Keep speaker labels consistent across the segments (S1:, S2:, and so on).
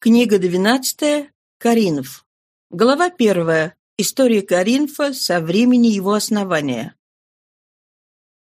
S1: Книга 12. Коринф. Глава 1. История Коринфа со времени его основания.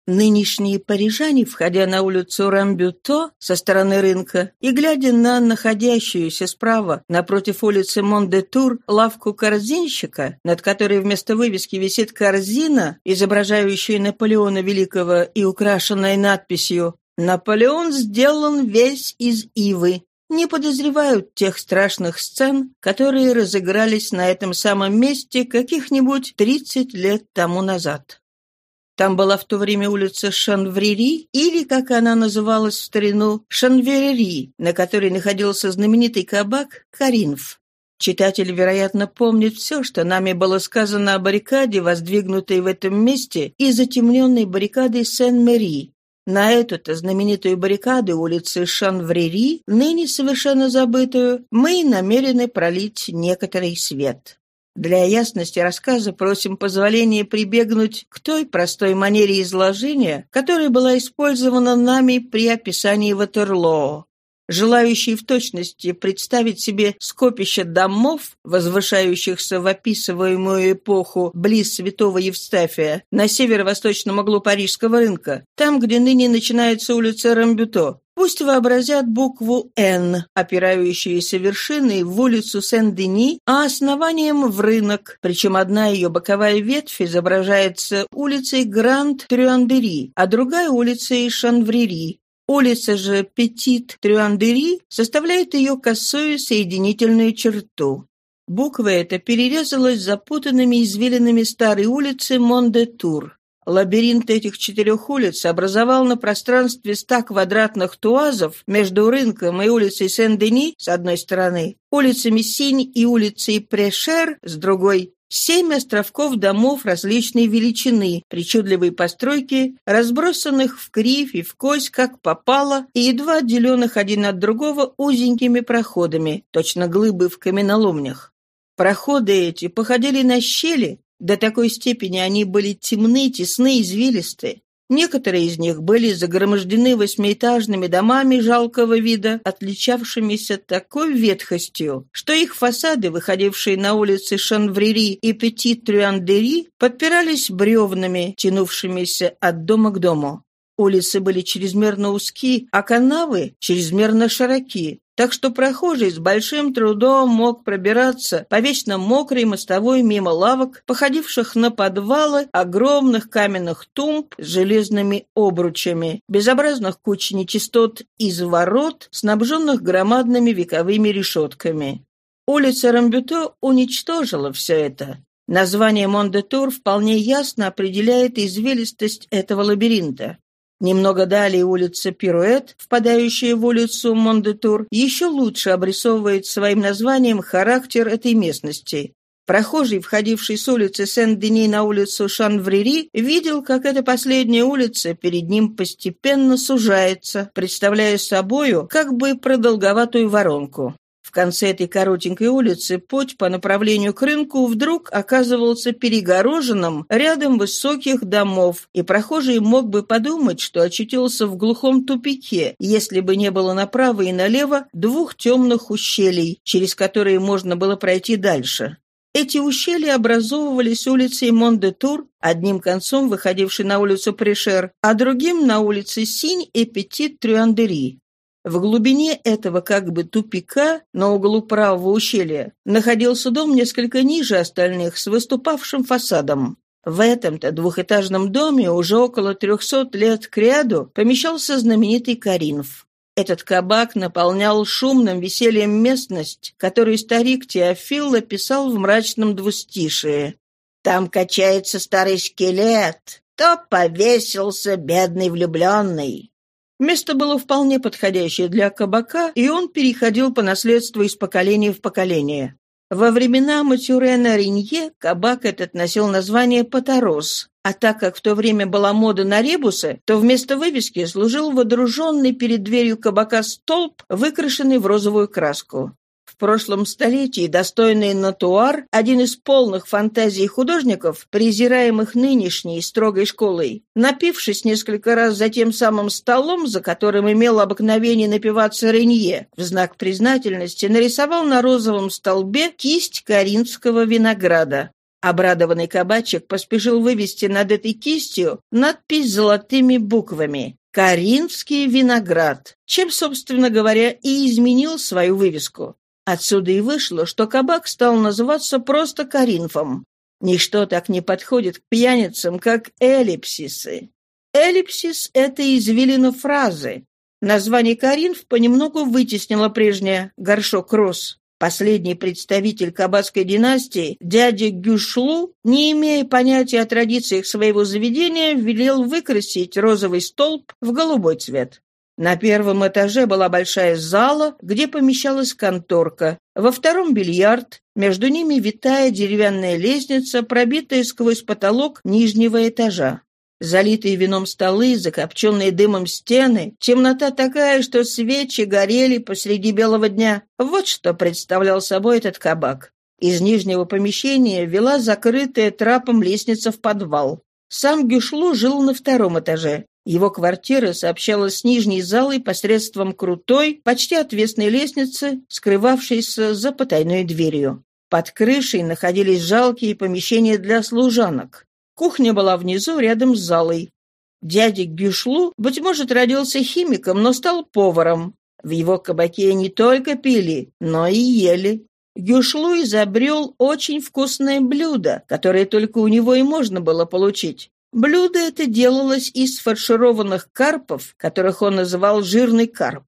S1: Нынешние парижане, входя на улицу Рамбюто со стороны рынка и глядя на находящуюся справа напротив улицы Мон-де-Тур лавку корзинщика, над которой вместо вывески висит корзина, изображающая Наполеона Великого и украшенная надписью «Наполеон сделан весь из ивы», не подозревают тех страшных сцен, которые разыгрались на этом самом месте каких-нибудь 30 лет тому назад. Там была в то время улица Шанврери, или, как она называлась в старину, Шанверери, на которой находился знаменитый кабак Каринф. Читатель, вероятно, помнит все, что нами было сказано о баррикаде, воздвигнутой в этом месте, и затемненной баррикадой Сен-Мэри, на эту-то знаменитую баррикаду улицы Шанврери, ныне совершенно забытую, мы намерены пролить некоторый свет. Для ясности рассказа просим позволения прибегнуть к той простой манере изложения, которая была использована нами при описании Ватерлоо. Желающий в точности представить себе скопище домов, возвышающихся в описываемую эпоху близ Святого Евстафия, на северо-восточном углу Парижского рынка, там, где ныне начинается улица Рамбюто, Пусть вообразят букву «Н», опирающуюся вершиной в улицу Сен-Дени, а основанием в рынок, причем одна ее боковая ветвь изображается улицей Гранд-Трюандери, а другая улицей Шанврери. Улица же Петит-Трюандери составляет ее косую соединительную черту. Буква эта перерезалась запутанными извилинами старой улицы Мон-де-Тур. Лабиринт этих четырех улиц образовал на пространстве ста квадратных туазов между рынком и улицей Сен-Дени с одной стороны, улицами Синь и улицей Прешер с другой, Семь островков домов различной величины, причудливой постройки, разбросанных вкривь и вкось, как попало, и едва отделенных один от другого узенькими проходами, точно глыбы в каменоломнях. Проходы эти походили на щели, до такой степени они были темны, тесны, извилисты. Некоторые из них были загромождены восьмиэтажными домами жалкого вида, отличавшимися такой ветхостью, что их фасады, выходившие на улицы Шанврери и Петит-Трюандери, подпирались бревнами, тянувшимися от дома к дому. Улицы были чрезмерно узки, а канавы чрезмерно широки, так что прохожий с большим трудом мог пробираться по вечно мокрой мостовой мимо лавок, походивших на подвалы огромных каменных тумб с железными обручами, безобразных куч нечистот из ворот, снабженных громадными вековыми решетками. Улица Рамбюто уничтожила все это. Название Мондетур вполне ясно определяет извилистость этого лабиринта. Немного далее улица Пируэт, впадающая в улицу Мондетур, еще лучше обрисовывает своим названием характер этой местности. Прохожий, входивший с улицы Сен-Дени на улицу Шанврери, видел, как эта последняя улица перед ним постепенно сужается, представляя собою как бы продолговатую воронку. В конце этой коротенькой улицы путь по направлению к рынку вдруг оказывался перегороженным рядом высоких домов, и прохожий мог бы подумать, что очутился в глухом тупике, если бы не было направо и налево двух темных ущелий, через которые можно было пройти дальше. Эти ущелья образовывались улицей Мон-де-Тур, одним концом выходившей на улицу Прешер, а другим на улице Синь и Петит-Трюандери. В глубине этого как бы тупика, на углу правого ущелья, находился дом несколько ниже остальных с выступавшим фасадом. В этом-то двухэтажном доме уже около трехсот лет к ряду помещался знаменитый Каринф. Этот кабак наполнял шумным весельем местность, которую старик Теофил описал в мрачном двустишии. «Там качается старый скелет, то повесился бедный влюбленный, Место было вполне подходящее для кабака, и он переходил по наследству из поколения в поколение. Во времена Матюрена Ринье кабак этот носил название «Паторос», а так как в то время была мода на ребусы, то вместо вывески служил водруженный перед дверью кабака столб, выкрашенный в розовую краску. Прошлом столетии достойный натуар, один из полных фантазий художников, презираемых нынешней строгой школой, напившись несколько раз за тем самым столом, за которым имел обыкновение напиваться Ренье, в знак признательности нарисовал на розовом столбе кисть коринфского винограда. Обрадованный кабачик поспешил вывести над этой кистью надпись золотыми буквами «Каринский виноград», чем, собственно говоря, и изменил свою вывеску. Отсюда и вышло, что кабак стал называться просто Каринфом. Ничто так не подходит к пьяницам, как эллипсисы. Эллипсис — это извилина фразы. Название Каринф понемногу вытеснило прежнее «горшок роз». Последний представитель кабацкой династии, дядя Гюшлу, не имея понятия о традициях своего заведения, велел выкрасить розовый столб в голубой цвет. На первом этаже была большая зала, где помещалась конторка, во втором — бильярд, между ними витая деревянная лестница, пробитая сквозь потолок нижнего этажа. Залитые вином столы, закопченные дымом стены, темнота такая, что свечи горели посреди белого дня. Вот что представлял собой этот кабак. Из нижнего помещения вела закрытая трапом лестница в подвал. Сам Гюшлу жил на втором этаже. Его квартира сообщалась с нижней залой посредством крутой, почти отвесной лестницы, скрывавшейся за потайной дверью. Под крышей находились жалкие помещения для служанок. Кухня была внизу, рядом с залой. Дядя Гюшлу, быть может, родился химиком, но стал поваром. В его кабаке не только пили, но и ели. Гюшлу изобрел очень вкусное блюдо, которое только у него и можно было получить. Блюдо это делалось из фаршированных карпов, которых он называл «жирный карп».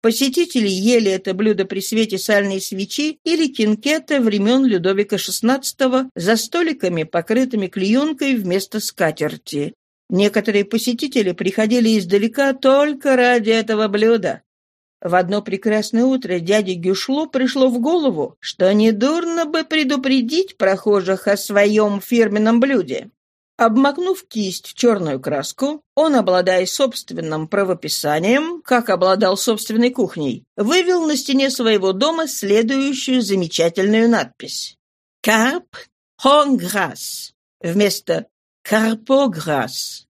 S1: Посетители ели это блюдо при свете сальной свечи или кинкета времен Людовика XVI за столиками, покрытыми клеенкой вместо скатерти. Некоторые посетители приходили издалека только ради этого блюда. В одно прекрасное утро дяде Гюшло пришло в голову, что недурно бы предупредить прохожих о своем фирменном блюде. Обмакнув кисть в черную краску, он, обладая собственным правописанием, как обладал собственной кухней, вывел на стене своего дома следующую замечательную надпись. «Карп хонграс» вместо «карпограс».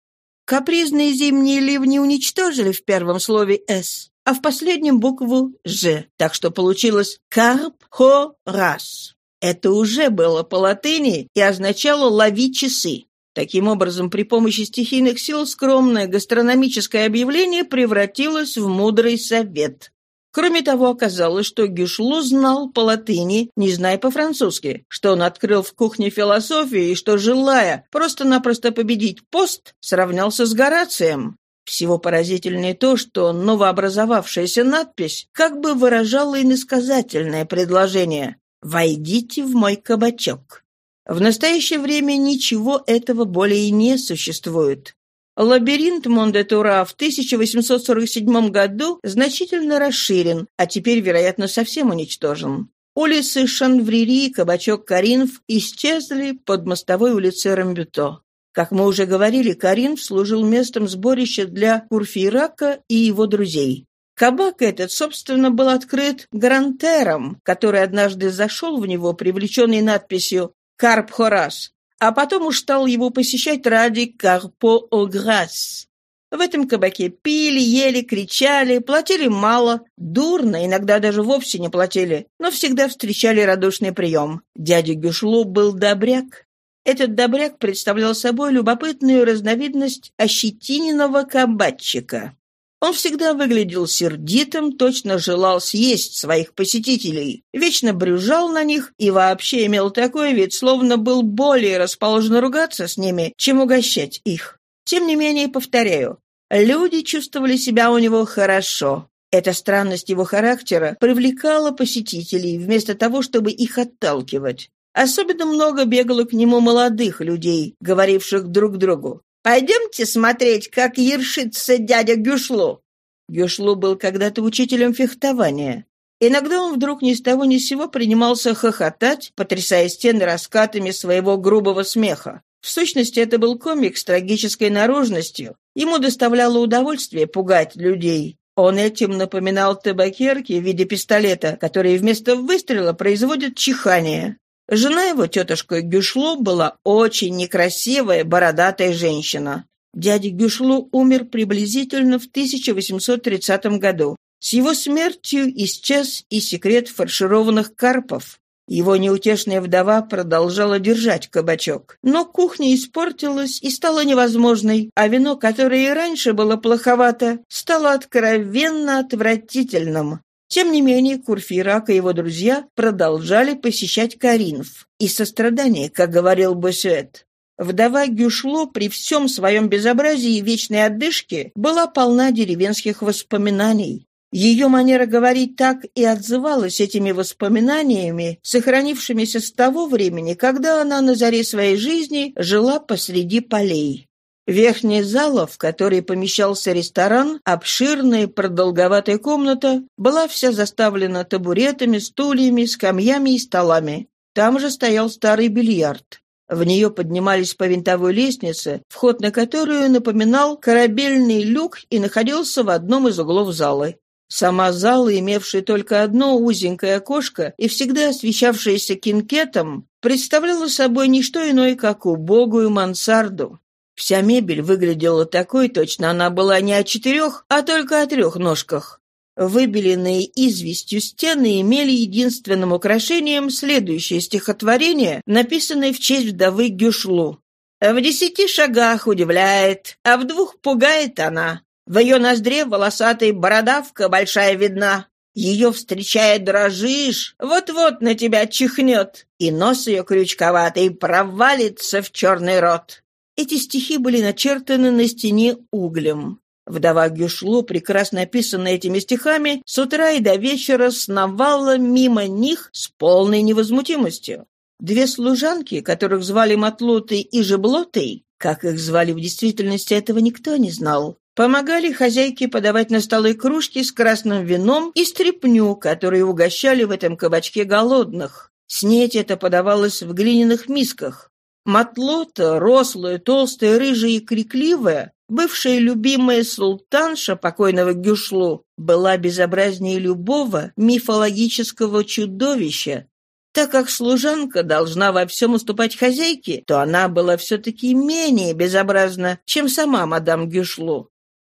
S1: Капризные зимние ливни уничтожили в первом слове «с», а в последнем букву «ж», так что получилось «карп-хо-рас». Это уже было по латыни и означало «лови часы». Таким образом, при помощи стихийных сил скромное гастрономическое объявление превратилось в мудрый совет. Кроме того, оказалось, что Гюшло знал по латыни, не зная по-французски, что он открыл в кухне философию и что, желая просто-напросто победить пост, сравнялся с Горацием. Всего поразительнее то, что новообразовавшаяся надпись как бы выражала иносказательное предложение «Войдите в мой кабачок». В настоящее время ничего этого более не существует. Лабиринт Мондетура в 1847 году значительно расширен, а теперь, вероятно, совсем уничтожен. Улицы Шанврири, кабачок Каринф исчезли под мостовой улицей Рамбюто. Как мы уже говорили, Каринф служил местом сборища для Курфейрака и его друзей. Кабак этот, собственно, был открыт Грантером, который однажды зашел в него, привлеченный надписью Карп Хорас, а потом уж стал его посещать ради Карпо Ограс. В этом кабаке пили, ели, кричали, платили мало, дурно, иногда даже вовсе не платили, но всегда встречали радушный прием. Дядя Гюшло был добряк. Этот добряк представлял собой любопытную разновидность ощетиненного кабачика. Он всегда выглядел сердитым, точно желал съесть своих посетителей, вечно брюжал на них и вообще имел такой вид, словно был более расположен ругаться с ними, чем угощать их. Тем не менее, повторяю, люди чувствовали себя у него хорошо. Эта странность его характера привлекала посетителей, вместо того, чтобы их отталкивать. Особенно много бегало к нему молодых людей, говоривших друг другу. Пойдемте смотреть, как ершится дядя Гюшло». Гюшло был когда-то учителем фехтования. Иногда он вдруг ни с того ни с сего принимался хохотать, потрясая стены раскатами своего грубого смеха. В сущности, это был комик с трагической наружностью. Ему доставляло удовольствие пугать людей. Он этим напоминал табакерки в виде пистолета, которые вместо выстрела производят чихание. Жена его, тетушка Гюшло, была очень некрасивая, бородатая женщина. Дядя Гюшло умер приблизительно в 1830 году. С его смертью исчез и секрет фаршированных карпов. Его неутешная вдова продолжала держать кабачок. Но кухня испортилась и стала невозможной, а вино, которое и раньше было плоховато, стало откровенно отвратительным. Тем не менее, Курфирак и его друзья продолжали посещать Каринф. Из сострадания, как говорил Босюэт. Вдова Гюшло при всем своем безобразии и вечной отдышке была полна деревенских воспоминаний. Ее манера говорить так и отзывалась этими воспоминаниями, сохранившимися с того времени, когда она на заре своей жизни жила посреди полей. Верхняя зала, в которой помещался ресторан, обширная продолговатая комната, была вся заставлена табуретами, стульями, скамьями и столами. Там же стоял старый бильярд. В нее поднимались по винтовой лестнице, вход на которую напоминал корабельный люк и находился в одном из углов залы. Сама зала, имевшая только одно узенькое окошко и всегда освещавшаяся кинкетом, представляла собой не что иное, как убогую мансарду. Вся мебель выглядела такой, точно она была не о четырех, а только о трех ножках. Выбеленные известью стены имели единственным украшением следующее стихотворение, написанное в честь вдовы Гюшлу. «В десяти шагах удивляет, а в двух пугает она. В ее ноздре волосатая бородавка большая видна. Ее встречая дрожишь, вот-вот на тебя чихнет, и нос ее крючковатый провалится в черный рот. Эти стихи были начертаны на стене углем. Вдова Гюшло, прекрасно описанная этими стихами, с утра и до вечера сновала мимо них с полной невозмутимостью. Две служанки, которых звали Матлотой и Жеблотой, как их звали в действительности, этого никто не знал, Помогали хозяйке подавать на столы кружки с красным вином и стряпню, которые угощали в этом кабачке голодных. Снеть это подавалось в глиняных мисках. Матлота, рослая, толстая, рыжая и крикливая, бывшая любимая султанша покойного Гюшлу, была безобразнее любого мифологического чудовища. Так как служанка должна во всем уступать хозяйке, то она была все-таки менее безобразна, чем сама мадам Гюшлу.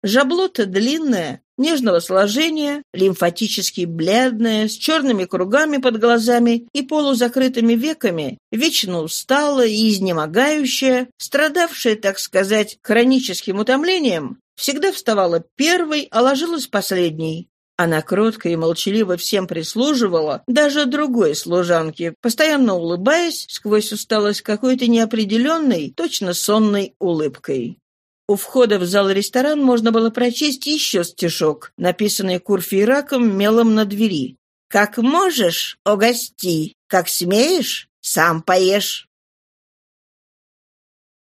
S1: Жаблота длинная, нежного сложения, лимфатически бледная, с черными кругами под глазами и полузакрытыми веками, вечно усталая и изнемогающая, страдавшая, так сказать, хроническим утомлением, всегда вставала первой, а ложилась последней. Она кротко и молчаливо всем прислуживала, даже другой служанке, постоянно улыбаясь сквозь усталость какой-то неопределенной, точно сонной улыбкой. У входа в зал-ресторан можно было прочесть еще стишок, написанный Курфейраком мелом на двери. «Как можешь, угости, как смеешь, сам поешь».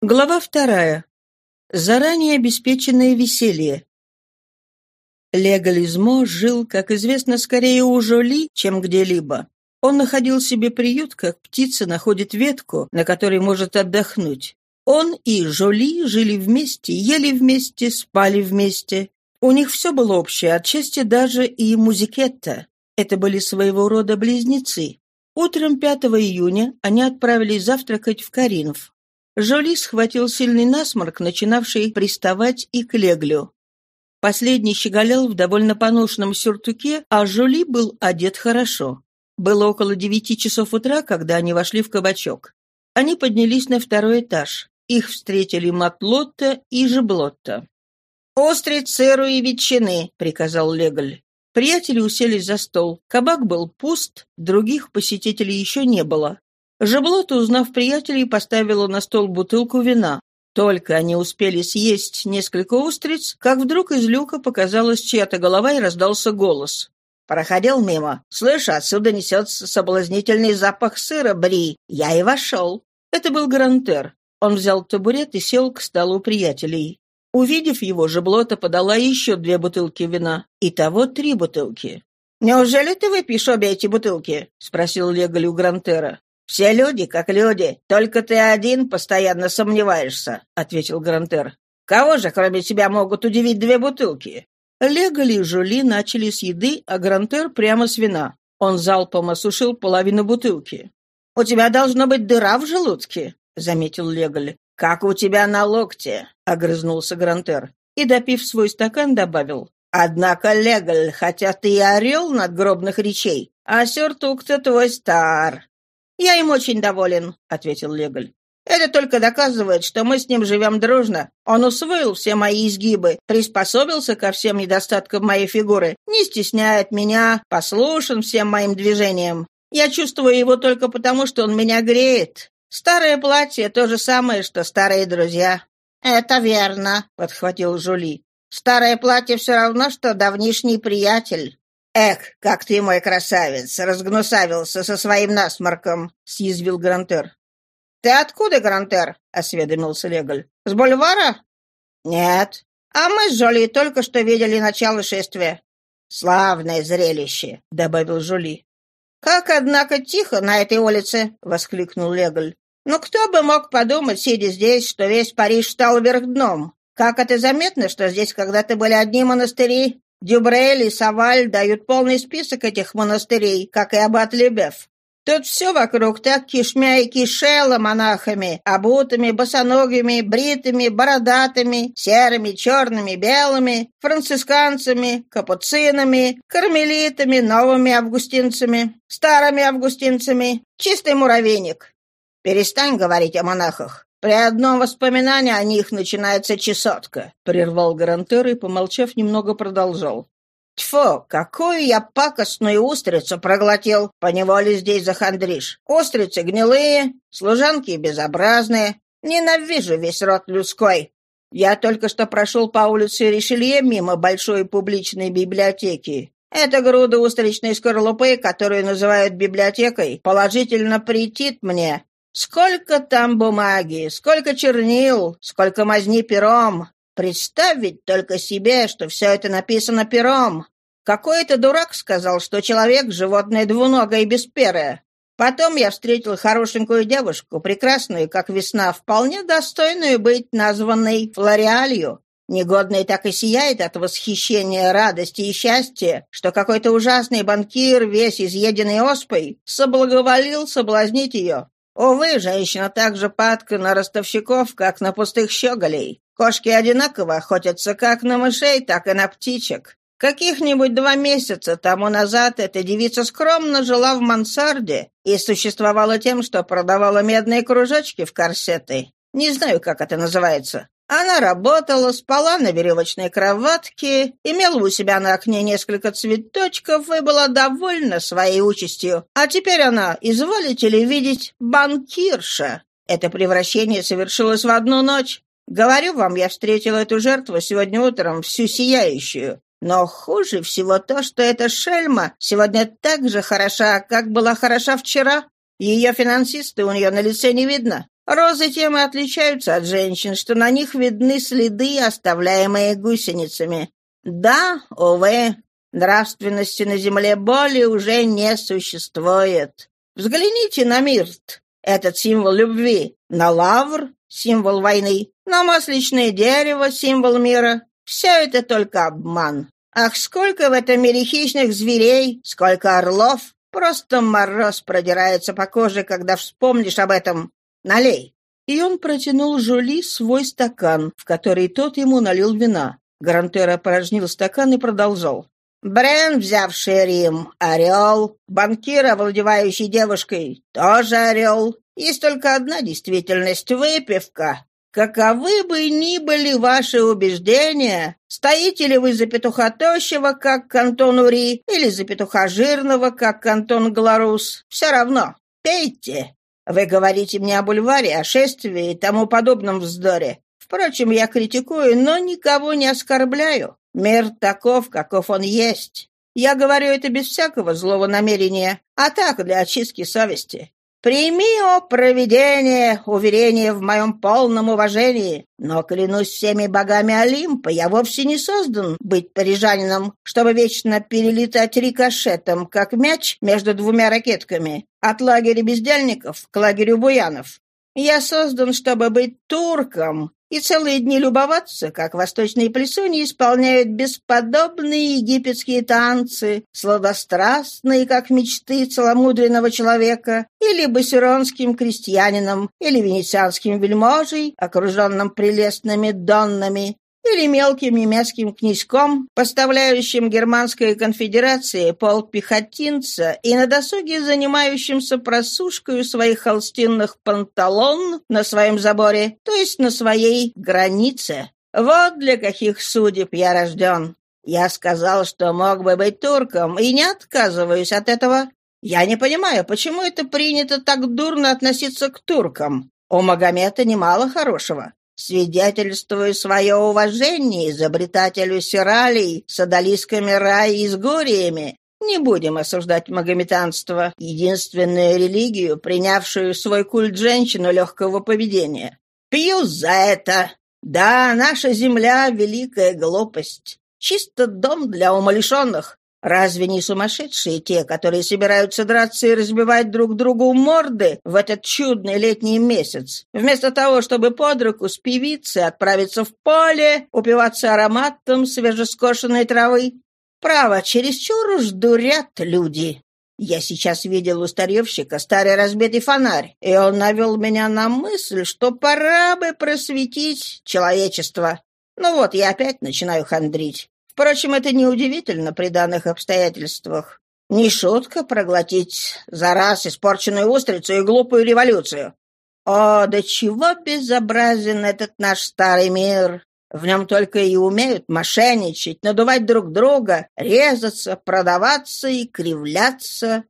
S1: Глава вторая. Заранее обеспеченное веселье. Легализмо жил, как известно, скорее у Жоли, чем где-либо. Он находил себе приют, как птица находит ветку, на которой может отдохнуть. Он и Жоли жили вместе, ели вместе, спали вместе. У них все было общее, отчасти даже и музикетта. Это были своего рода близнецы. Утром 5 июня они отправились завтракать в Каринов. Жоли схватил сильный насморк, начинавший приставать и к Леглю. Последний щеголял в довольно поношенном сюртуке, а Жоли был одет хорошо. Было около девяти часов утра, когда они вошли в кабачок. Они поднялись на второй этаж. Их встретили Матлотта и Жеблотта. «Устриц, сыру и ветчины», — приказал Леголь. Приятели уселись за стол. Кабак был пуст, других посетителей еще не было. Жеблота, узнав приятелей, поставила на стол бутылку вина. Только они успели съесть несколько устриц, как вдруг из люка показалась чья-то голова и раздался голос. Проходил мимо. «Слышь, отсюда несется соблазнительный запах сыра, Бри. Я и вошел». Это был Гарантер. Он взял табурет и сел к столу приятелей. Увидев его, Жеблота подала еще две бутылки вина. Итого три бутылки. «Неужели ты выпьешь обе эти бутылки?» — спросил Леголь у Грантера. «Все люди как люди, только ты один постоянно сомневаешься», — ответил Грантер. «Кого же, кроме тебя, могут удивить две бутылки?» Леголи и Жули начали с еды, а Грантер прямо с вина. Он залпом осушил половину бутылки. «У тебя должна быть дыра в желудке», — заметил Леголь. «Как у тебя на локте», — огрызнулся Грантер. И, допив свой стакан, добавил. «Однако, Леголь, хотя ты и орел надгробных речей, а сюртук-то твой стар». «Я им очень доволен», — ответил Леголь. Это только доказывает, что мы с ним живем дружно. Он усвоил все мои изгибы, приспособился ко всем недостаткам моей фигуры, не стесняет меня, послушен всем моим движениям. Я чувствую его только потому, что он меня греет. Старое платье — то же самое, что старые друзья». «Это верно», — подхватил Жули. «Старое платье все равно, что давнишний приятель». «Эх, как ты, мой красавец, разгнусавился со своим насморком», — съязвил Грантер. «Ты откуда, Грантер?» — осведомился Леголь. «С бульвара?» «Нет. А мы с Жоли только что видели начало шествия». «Славное зрелище», — добавил Жоли. «Как, однако, тихо на этой улице!» — воскликнул Леголь. «Ну кто бы мог подумать, сидя здесь, что весь Париж стал вверх дном? Как это заметно, что здесь когда-то были одни монастыри? Дюбрель и Саваль дают полный список этих монастырей, как и аббат Лебев. Тут все вокруг так кишмя и кишело монахами, обутыми, босоногими, бритыми, бородатыми, серыми, черными, белыми, францисканцами, капуцинами, кармелитами, новыми августинцами, старыми августинцами. Чистый муравейник. Перестань говорить о монахах. При одном воспоминании о них начинается чесотка», — прервал Гарантер и, помолчав, немного продолжал. Тьфу, какую я пакостную устрицу проглотил, поневоле здесь захандришь. Устрицы гнилые, служанки безобразные. Ненавижу весь род людской. Я только что прошел по улице Ришелье мимо большой публичной библиотеки. Эта груда устричной скорлупы, которую называют библиотекой, положительно претит мне. Сколько там бумаги, сколько чернил, сколько мазни пером. Представить только себе, что все это написано пером. Какой-то дурак сказал, что человек — животное двуногое и бесперое. Потом я встретил хорошенькую девушку, прекрасную, как весна, вполне достойную быть названной Флориалью. Негодная так и сияет от восхищения, радости и счастья, что какой-то ужасный банкир, весь изъеденный оспой, соблаговолил соблазнить ее. Увы, женщина так же падка на ростовщиков, как на пустых щеголей. Кошки одинаково охотятся как на мышей, так и на птичек. Каких-нибудь два месяца тому назад эта девица скромно жила в мансарде и существовала тем, что продавала медные кружочки в корсеты. Не знаю, как это называется. Она работала, спала на веревочной кроватке, имела у себя на окне несколько цветочков и была довольна своей участью. А теперь она, изволите ли видеть, банкирша. Это превращение совершилось в одну ночь. Говорю вам, я встретил эту жертву сегодня утром, всю сияющую. Но хуже всего то, что эта шельма сегодня так же хороша, как была хороша вчера. Ее финансисты у нее на лице не видно. Розы тем и отличаются от женщин, что на них видны следы, оставляемые гусеницами. Да, увы, нравственности на земле более уже не существует. Взгляните на Мирт, этот символ любви, на лавр, символ войны, на масличное дерево, символ мира. Все это только обман. Ах, сколько в этом мире хищных зверей, сколько орлов. Просто мороз продирается по коже, когда вспомнишь об этом. Налей!» И он протянул Жоли свой стакан, в который тот ему налил вина. Грантер опорожнил стакан и продолжал. Бренн, взявший Рим, орел. Банкир, овладевающий девушкой, тоже орел. Есть только одна действительность — выпивка. Каковы бы ни были ваши убеждения, стоите ли вы за петуха тощего, как кантон Ури, или за петуха жирного, как кантон Гларус, все равно, пейте. Вы говорите мне о бульваре, о шествии и тому подобном вздоре. Впрочем, я критикую, но никого не оскорбляю. Мир таков, каков он есть. Я говорю это без всякого злого намерения, а так, для очистки совести. Прими, о провидение, уверение в моем полном уважении, но, клянусь всеми богами Олимпа, я вовсе не создан быть парижанином, чтобы вечно перелетать рикошетом, как мяч между двумя ракетками, от лагеря бездельников к лагерю буянов. Я создан, чтобы быть турком, и целые дни любоваться, как восточные плесуни исполняют бесподобные египетские танцы, сладострастные, как мечты целомудренного человека, или басюронским крестьянином, или венецианским вельможей, окруженным прелестными доннами, или мелким немецким князьком, поставляющим Германской конфедерации полпехотинца и на досуге занимающимся просушкой своих холстинных панталон на своем заборе, то есть на своей границе. Вот для каких судеб я рожден. Я сказал, что мог бы быть турком, и не отказываюсь от этого. Я не понимаю, почему это принято так дурно относиться к туркам. У Магомета немало хорошего. Свидетельствую свое уважение изобретателю сиралей с одолисками рая и с гориями. Не будем осуждать магометанство, единственную религию, принявшую свой культ женщину легкого поведения. Пью за это. Да, наша земля — великая глупость. Чисто дом для умалишенных. Разве не сумасшедшие те, которые собираются драться и разбивать друг другу морды в этот чудный летний месяц, вместо того, чтобы под руку с певицей отправиться в поле, упиваться ароматом свежескошенной травы? Право, чересчур уж дурят люди. Я сейчас видел у старьевщика старый разбитый фонарь, и он навел меня на мысль, что пора бы просветить человечество. Ну вот, я опять начинаю хандрить. Впрочем, это неудивительно при данных обстоятельствах. Не шутка проглотить за раз испорченную устрицу и глупую революцию. О, до чего безобразен этот наш старый мир! В нем только и умеют мошенничать, надувать друг друга, резаться, продаваться и кривляться.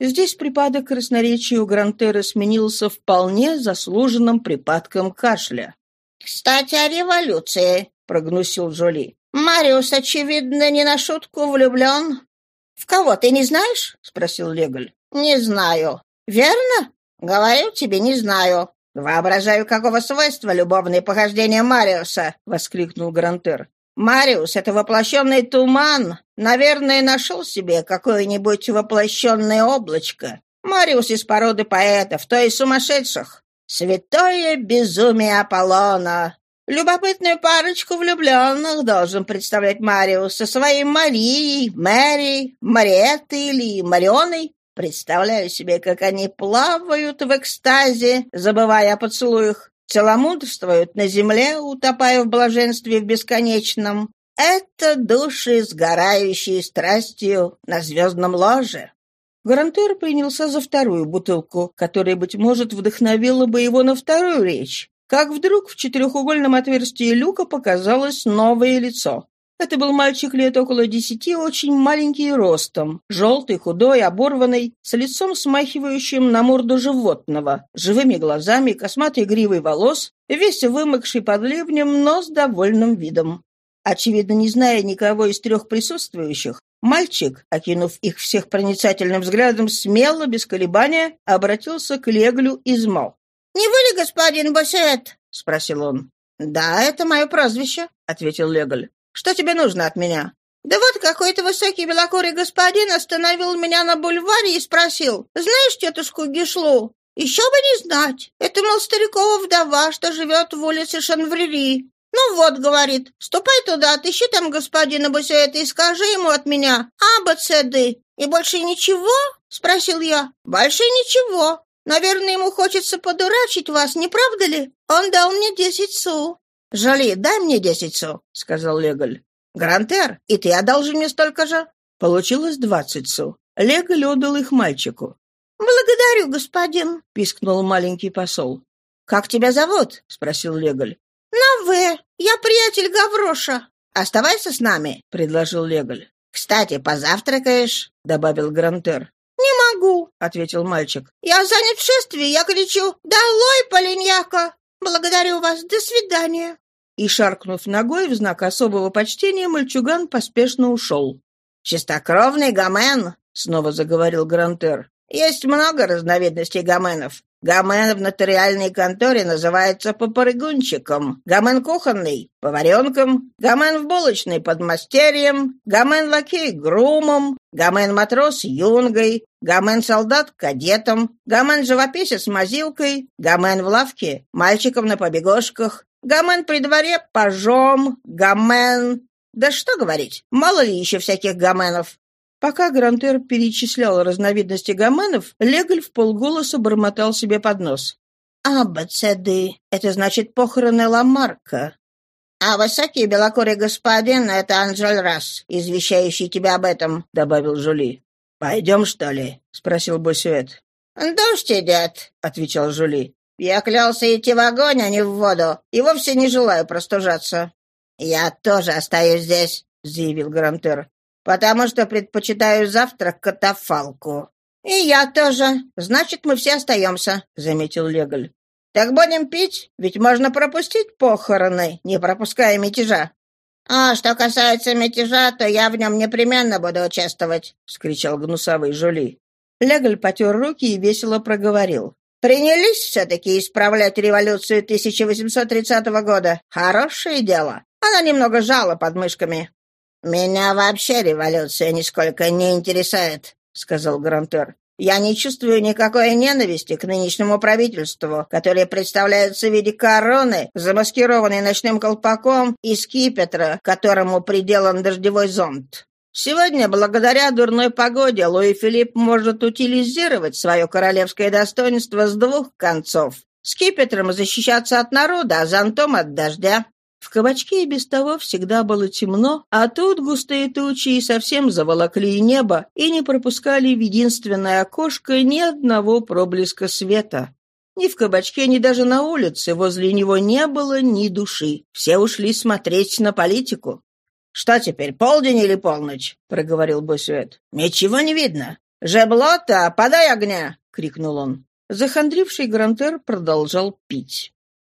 S1: Здесь припадок красноречия у Грантера сменился вполне заслуженным припадком кашля. «Кстати, о революции», — прогнусил Джоли. Мариус, очевидно, не на шутку влюблен. — В кого, ты не знаешь? — спросил Леголь. — Не знаю. — Верно? — Говорю тебе, не знаю. — Воображаю, какого свойства любовные похождения Мариуса! — воскликнул Грантер. Мариус — это воплощенный туман. Наверное, нашел себе какое-нибудь воплощенное облачко. Мариус из породы поэтов, то есть сумасшедших. Святое безумие Аполлона. Любопытную парочку влюбленных должен представлять Мариус со своей Марией, Мэри, Мариеттой или Марионой. Представляю себе, как они плавают в экстазе, забывая о поцелуях, целомудрствуют на земле, утопая в блаженстве в бесконечном. Это души, сгорающие страстью на звездном ложе. Гарантер принялся за вторую бутылку, которая, быть может, вдохновила бы его на вторую речь как вдруг в четырехугольном отверстии люка показалось новое лицо. Это был мальчик лет около десяти, очень маленький ростом, желтый, худой, оборванный, с лицом смахивающим на морду животного, живыми глазами, косматой гривой волос, весь вымокший под ливнем, но с довольным видом. Очевидно, не зная никого из трех присутствующих, мальчик, окинув их всех проницательным взглядом, смело, без колебания, обратился к Леглю Измо. «Не вы ли господин Босет?» — спросил он. «Да, это мое прозвище», — ответил Леголь. «Что тебе нужно от меня?» «Да вот какой-то высокий белокурый господин остановил меня на бульваре и спросил, знаешь тетушку Гишлу? Еще бы не знать. Это, мол, старикова вдова, что живет в улице Шанврери. Ну вот, говорит, ступай туда, отыщи там господина Бусюэта и скажи ему от меня «Абацеды». И больше ничего?» — спросил я. «Больше ничего. Наверное, ему хочется подурачить вас, не правда ли? Он дал мне десять су». «Жали, дай мне десять су», — сказал Леголь. «Грантер, и ты одолжи мне столько же». Получилось двадцать су. Леголь отдал их мальчику. «Благодарю, господин», — пискнул маленький посол. «Как тебя зовут?» — спросил Леголь. «На «вы». Я приятель Гавроша». «Оставайся с нами», — предложил Леголь. «Кстати, позавтракаешь?» — добавил Грантер. «Не могу», — ответил мальчик. «Я занят в шествии, я кричу «Долой, Полиньяка!» Благодарю вас, до свидания». И, шаркнув ногой в знак особого почтения, мальчуган поспешно ушел. «Чистокровный гомен», — снова заговорил Грантер. «Есть много разновидностей гоменов. Гомен в нотариальной конторе называется попрыгунчиком, гомен кухонный — поваренком, гомен в булочной — подмастерьем, гомен лакей — грумом, гомен матрос — юнгой, гомен солдат — кадетом, гомен живописец — мазилкой, гомен в лавке — мальчиком на побегошках, Гамен при дворе, пожом, гамен. Да что говорить, мало ли еще всяких гаменов. Пока Грантер перечислял разновидности гаменов, Леголь в полголоса бормотал себе под нос. «А, БЦД, это значит похороны Ламарка. А высокий белокурый господин — это Анжель Расс, извещающий тебя об этом», — добавил Жули. «Пойдем, что ли?» — спросил Босюэт. «Дождь идет», — отвечал Жули. «Я клялся идти в огонь, а не в воду, и вовсе не желаю простужаться». «Я тоже остаюсь здесь», — заявил Грантер потому что предпочитаю завтрак катафалку». «И я тоже. Значит, мы все остаемся», — заметил Леголь. «Так будем пить? Ведь можно пропустить похороны, не пропуская мятежа». «А что касается мятежа, то я в нем непременно буду участвовать», — вскричал гнусавый Жули. Леголь потер руки и весело проговорил. «Принялись все-таки исправлять революцию 1830 года. Хорошее дело. Она немного жала под мышками. «Меня вообще революция нисколько не интересует», — сказал Грантер. «Я не чувствую никакой ненависти к нынешнему правительству, которое представляется в виде короны, замаскированной ночным колпаком и скипетра, которому приделан дождевой зонт. Сегодня, благодаря дурной погоде, Луи Филипп может утилизировать свое королевское достоинство с двух концов. Скипетром защищаться от народа, а зонтом от дождя. В кабачке и без того всегда было темно, а тут густые тучи и совсем заволокли небо и не пропускали в единственное окошко ни одного проблеска света. Ни в кабачке, ни даже на улице возле него не было ни души. Все ушли смотреть на политику. «Что теперь, полдень или полночь?» — проговорил Босюэт. «Ничего не видно. Жеблота, подай огня!» — крикнул он. Захандривший Грантер продолжал пить.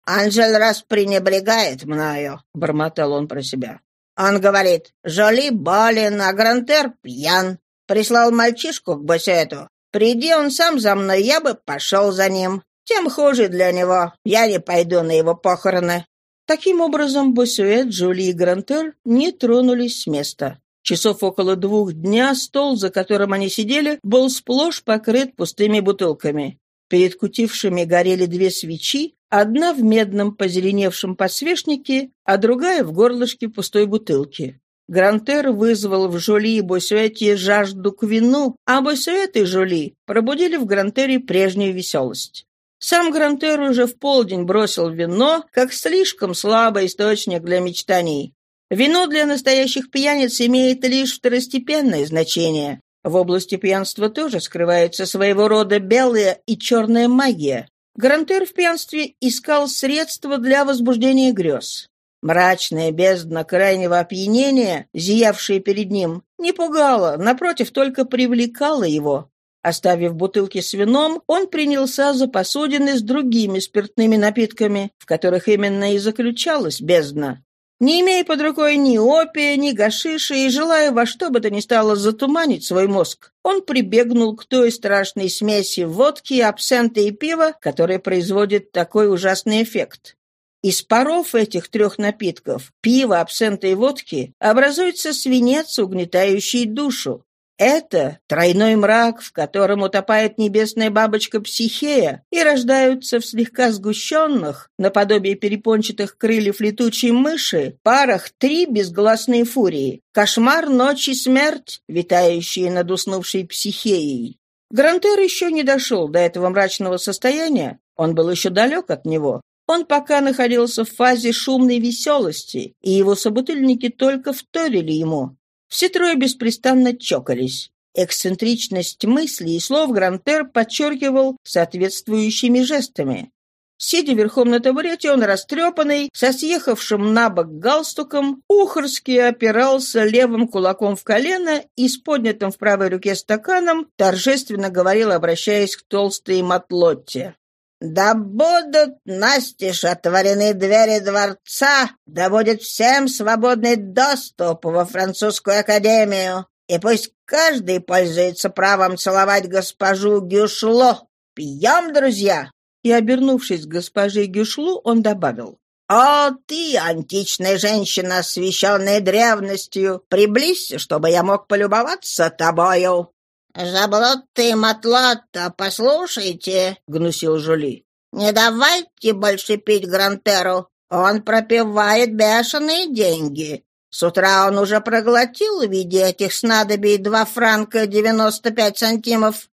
S1: «Анжель раз пренебрегает мною», — бормотал он про себя. «Он говорит, Жоли болен, а Грантер пьян. Прислал мальчишку к Басету. Приди он сам за мной, я бы пошел за ним. Тем хуже для него. Я не пойду на его похороны». Таким образом, Босюэт, Жули и Грантер не тронулись с места. Часов около двух дня стол, за которым они сидели, был сплошь покрыт пустыми бутылками. Перед кутившими горели две свечи, одна в медном позеленевшем подсвечнике, а другая в горлышке пустой бутылки. Грантер вызвал в Жоли и Босюэте жажду к вину, а Босюэт и Жоли пробудили в Грантере прежнюю веселость. Сам Грантер уже в полдень бросил вино, как слишком слабый источник для мечтаний. Вино для настоящих пьяниц имеет лишь второстепенное значение. В области пьянства тоже скрывается своего рода белая и черная магия. Грантер в пьянстве искал средства для возбуждения грез. Мрачная бездна крайнего опьянения, зиявшая перед ним, не пугала, напротив, только привлекала его. Оставив бутылки с вином, он принялся за посудины с другими спиртными напитками, в которых именно и заключалась бездна. Не имея под рукой ни опия, ни гашиша и желая во что бы то ни стало затуманить свой мозг, он прибегнул к той страшной смеси водки, абсента и пива, которая производит такой ужасный эффект. Из паров этих трех напитков – пива, абсента и водки – образуется свинец, угнетающий душу. Это тройной мрак, в котором утопает небесная бабочка Психея, и рождаются в слегка сгущенных, наподобие перепончатых крыльев летучей мыши, парах три безгласные фурии — кошмар, ночь и смерть, витающие над уснувшей Психеей. Грантер еще не дошел до этого мрачного состояния, он был еще далек от него. Он пока находился в фазе шумной веселости, и его собутыльники только вторили ему. Все трое беспрестанно чокались. Эксцентричность мыслей и слов Грантер подчеркивал соответствующими жестами. Сидя верхом на табурете, он растрепанный, со съехавшим на бок галстуком, ухорски опирался левым кулаком в колено и с поднятым в правой руке стаканом торжественно говорил, обращаясь к толстой Матлотте. Да будут настежь отворены двери дворца, да будет всем свободный доступ во французскую академию, и пусть каждый пользуется правом целовать госпожу Гюшло. Пьем, друзья!» И, обернувшись к госпоже Гюшлу, он добавил. «О, ты, античная женщина, освященная древностью, приблизься, чтобы я мог полюбоваться тобою!» «Заблот матлата, послушайте», — гнусил Жули. «Не давайте больше пить Грантеру.
S2: Он пропивает бешеные деньги. С утра он уже проглотил в виде этих снадобий два франка девяносто пять сантимов.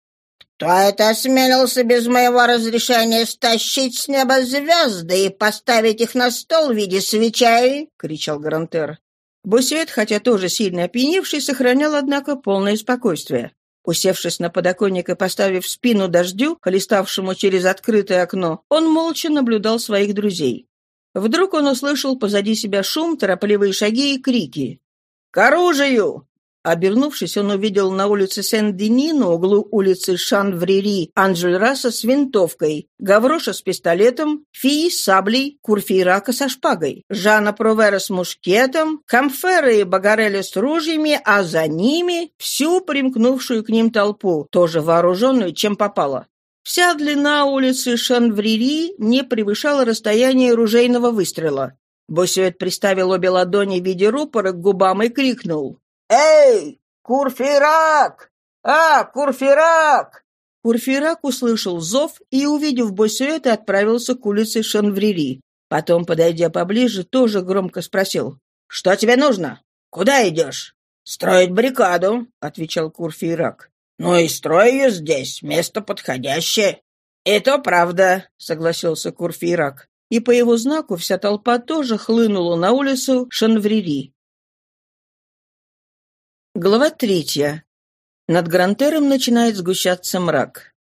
S2: Кто это осмелился без моего разрешения стащить с неба звезды и поставить их на стол в виде свечей?» — кричал Гарантер.
S1: Бусет, хотя тоже сильно опьяневший, сохранял, однако, полное спокойствие. Усевшись на подоконник и поставив спину дождю, хлеставшему через открытое окно, он молча наблюдал своих друзей. Вдруг он услышал позади себя шум, торопливые шаги и крики. «К оружию! Обернувшись, он увидел на улице Сен-Дени, на углу улицы Шанврери, Анжель-Раса с винтовкой, Гавроша с пистолетом, Фии с саблей, Курфейрака со шпагой, Жана Провера с мушкетом, Камфера и Багареля с ружьями, а за ними всю примкнувшую к ним толпу, тоже вооруженную, чем попало. Вся длина улицы Шанврери не превышала расстояние ружейного выстрела. Босюэт приставил обе ладони в виде рупора к губам и крикнул.
S2: «Эй, Курфирак! А, Курфирак!»
S1: Курфирак услышал зов и, увидев Босюэта, отправился к улице Шанврери. Потом, подойдя поближе, тоже громко спросил. «Что тебе нужно? Куда идешь?»
S2: «Строить баррикаду», — отвечал Курфирак. «Ну и строй ее здесь, место подходящее». «Это правда», — согласился Курфирак.
S1: И по его знаку вся толпа тоже хлынула на улицу Шанврери. Глава третья. Над Грантером начинает сгущаться мрак.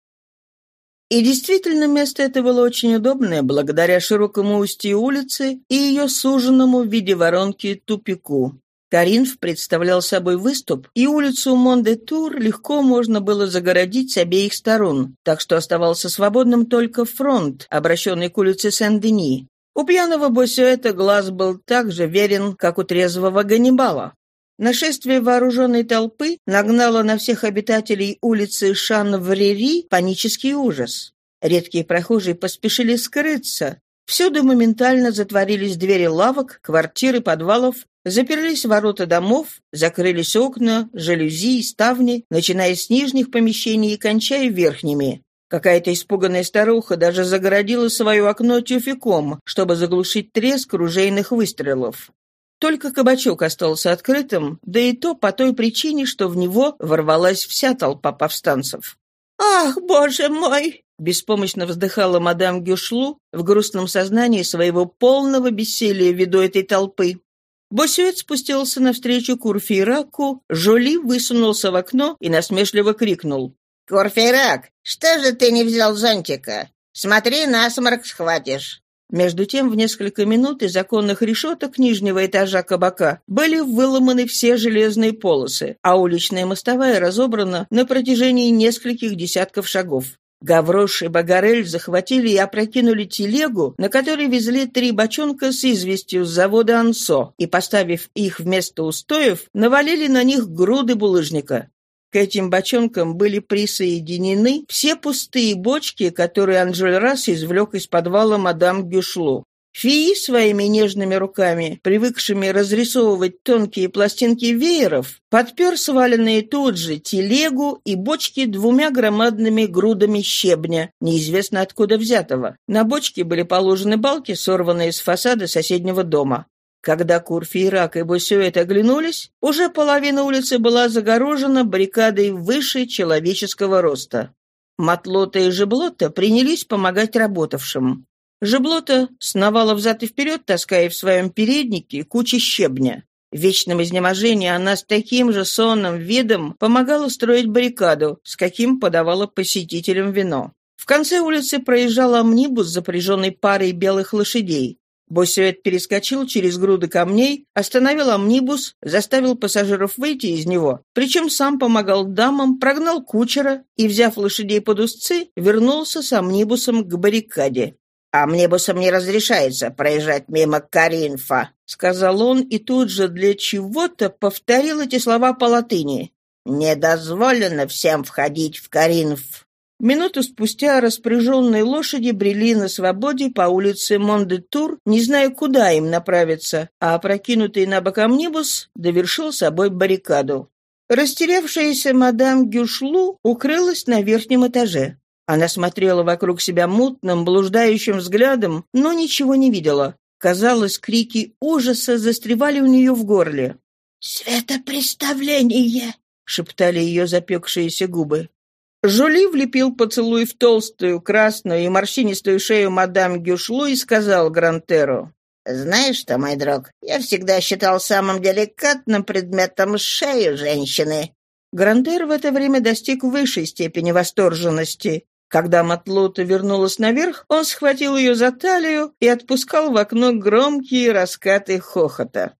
S1: И действительно, место это было очень удобное, благодаря широкому устью улицы и ее суженному в виде воронки тупику. Коринф представлял собой выступ, и улицу Мон-де-Тур легко можно было загородить с обеих сторон, так что оставался свободным только фронт, обращенный к улице Сен-Дени. У пьяного Боссюэта глаз был так же верен, как у трезвого Ганнибала. Нашествие вооруженной толпы нагнало на всех обитателей улицы Шанврери панический ужас. Редкие прохожие поспешили скрыться. Всюду моментально затворились двери лавок, квартир и подвалов, заперлись ворота домов, закрылись окна, жалюзи и ставни, начиная с нижних помещений и кончая верхними. Какая-то испуганная старуха даже загородила свое окно тюфяком, чтобы заглушить треск ружейных выстрелов. Только кабачок остался открытым, да и то по той причине, что в него ворвалась вся толпа повстанцев.
S2: «Ах, боже мой!»
S1: — беспомощно вздыхала мадам Гюшлу в грустном сознании своего полного бессилия ввиду этой толпы. Босюэт спустился навстречу Курфейраку, Жоли высунулся в окно и насмешливо крикнул.
S2: «Курфейрак, что же ты не взял зонтика? Смотри, насморк схватишь».
S1: Между тем, в несколько минут из оконных решеток нижнего этажа кабака были выломаны все железные полосы, а уличная мостовая разобрана на протяжении нескольких десятков шагов. Гаврош и Багарель захватили и опрокинули телегу, на которой везли три бочонка с известью с завода «Ансо», и, поставив их вместо устоев, навалили на них груды булыжника. К этим бочонкам были присоединены все пустые бочки, которые Анжель Расс извлек из подвала мадам Гюшло. Фии своими нежными руками, привыкшими разрисовывать тонкие пластинки вееров, подпер сваленные тут же телегу и бочки двумя громадными грудами щебня, неизвестно откуда взятого. На бочке были положены балки, сорванные с фасада соседнего дома. Когда Курфейрак и Бусюэт оглянулись, уже половина улицы была загорожена баррикадой выше человеческого роста. Матлота и Жеблота принялись помогать работавшим. Жеблота сновала взад и вперед, таская в своем переднике кучи щебня. В вечном изнеможении она с таким же сонным видом помогала строить баррикаду, с каким подавала посетителям вино. В конце улицы проезжал амнибус, запряженный парой белых лошадей. Босюэт перескочил через груды камней, остановил амнибус, заставил пассажиров выйти из него, причем сам помогал дамам, прогнал кучера и, взяв лошадей под узцы, вернулся с амнибусом к баррикаде.
S2: «Амнибусом не разрешается проезжать мимо Каринфа», — сказал он и тут же для чего-то повторил эти слова по латыни. «Не дозволено всем входить в Каринф».
S1: Минуту спустя распряженные лошади брели на свободе по улице Мондетур, не зная, куда им направиться, а опрокинутый на бок амнибус довершил собой баррикаду. Растерявшаяся мадам Гюшлу укрылась на верхнем этаже. Она смотрела вокруг себя мутным, блуждающим взглядом, но ничего не видела. Казалось, крики ужаса застревали у нее в горле.
S2: «Светопреставление!»
S1: — шептали ее запекшиеся губы. Жули влепил поцелуй в толстую, красную и морщинистую шею мадам Гюшлу и сказал Грантеру.
S2: «Знаешь что, мой друг, я всегда считал самым деликатным предметом шею женщины».
S1: Грантер в это время достиг высшей степени восторженности. Когда Матлута вернулась наверх, он схватил ее за талию и отпускал в окно громкие раскаты хохота.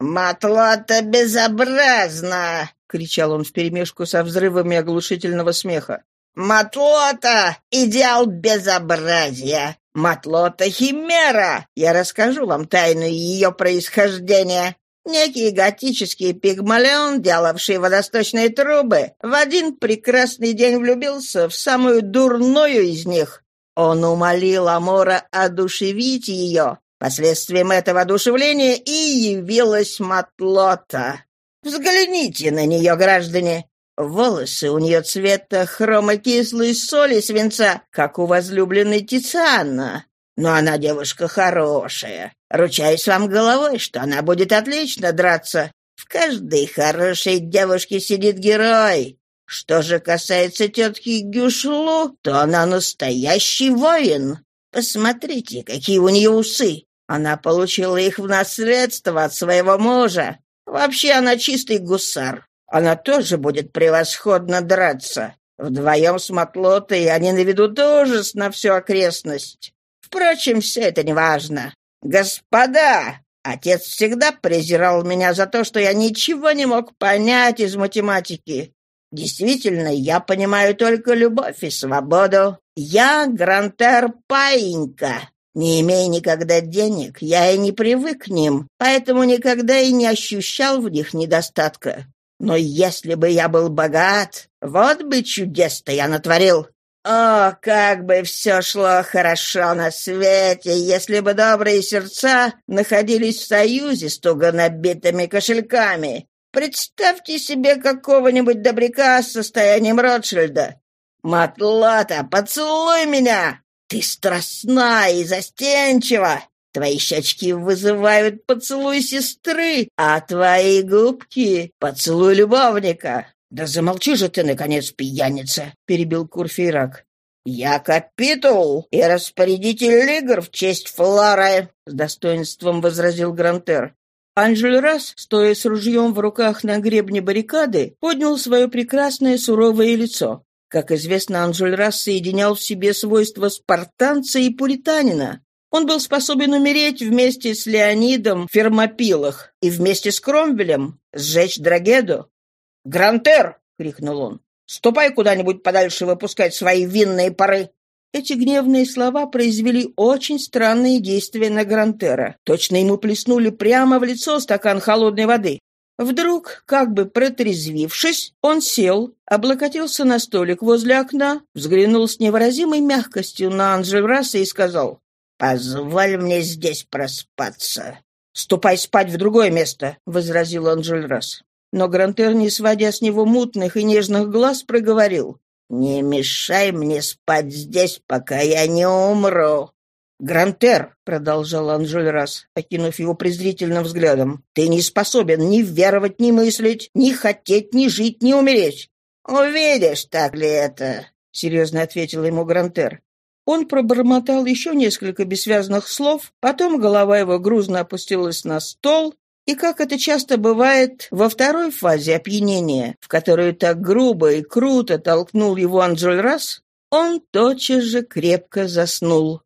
S2: «Матлота безобразна!»
S1: — кричал он вперемешку со взрывами оглушительного смеха.
S2: «Матлота — идеал безобразия! Матлота — химера! Я расскажу вам тайну ее происхождения. Некий готический пигмалион, делавший водосточные трубы, в один прекрасный день влюбился в самую дурную из них. Он умолил Амора одушевить ее, Последствием этого одушевления и явилась Матлота. Взгляните на нее, граждане. Волосы у нее цвета хромокислой соли свинца, как у возлюбленной Тициана. Но она девушка хорошая. Ручаюсь вам головой, что она будет отлично драться. В каждой хорошей девушке сидит герой. Что же касается тетки Гюшлу, то она настоящий воин. Посмотрите, какие у нее усы. Она получила их в наследство от своего мужа. Вообще она чистый гусар. Она тоже будет превосходно драться. Вдвоем с Матлотой они наведут ужас на всю окрестность. Впрочем, все это не важно. Господа, отец всегда презирал меня за то, что я ничего не мог понять из математики. Действительно, я понимаю только любовь и свободу. Я Грантер Паинька. Не имея никогда денег, я и не привык к ним, поэтому никогда и не ощущал в них недостатка. Но если бы я был богат, вот бы чудес-то я натворил. О, как бы все шло хорошо на свете, если бы добрые сердца находились в союзе с туго набитыми кошельками. Представьте себе какого-нибудь добряка с состоянием Ротшильда. «Матлата, поцелуй меня!» Ты страстна и застенчива. Твои щечки вызывают поцелуй сестры, а твои губки — поцелуй любовника. Да замолчи же ты, наконец, пьяница, — перебил Курфейрак. «Я капитул и распорядитель игр в честь Флары», — с достоинством возразил Грантер. Анжель Расс, стоя с ружьем в руках на гребне баррикады, поднял свое прекрасное суровое лицо. Как известно, Анжельрас соединял в себе свойства спартанца и пуританина. Он был способен умереть вместе с Леонидом в Фермопилах и вместе с Кромвелем сжечь Драгеду. «Грантер!» — крикнул он. «Ступай куда-нибудь подальше выпускать свои винные пары!» Эти гневные слова произвели очень странные действия на Грантера. Точно ему плеснули прямо в лицо стакан холодной воды. Вдруг, как бы протрезвившись, он сел, облокотился на столик возле окна, взглянул с невыразимой мягкостью на Анжевраса и сказал, «Позволь мне здесь проспаться». «Ступай спать в другое место», — возразил Анжельрас. Но Грантер, не сводя с него мутных и нежных глаз, проговорил, «Не мешай мне спать здесь, пока я не умру». «Грантер», — продолжал Анжельрас, окинув его презрительным взглядом, — «ты не способен ни веровать, ни мыслить, ни хотеть, ни жить, ни умереть». «Увидишь, так ли это?» — серьезно ответил ему Грантер. Он пробормотал еще несколько бессвязных слов, потом голова его грузно опустилась на стол, и, как это часто бывает, во второй фазе опьянения, в которую так грубо и круто толкнул его Анжельрас, он тотчас же крепко заснул.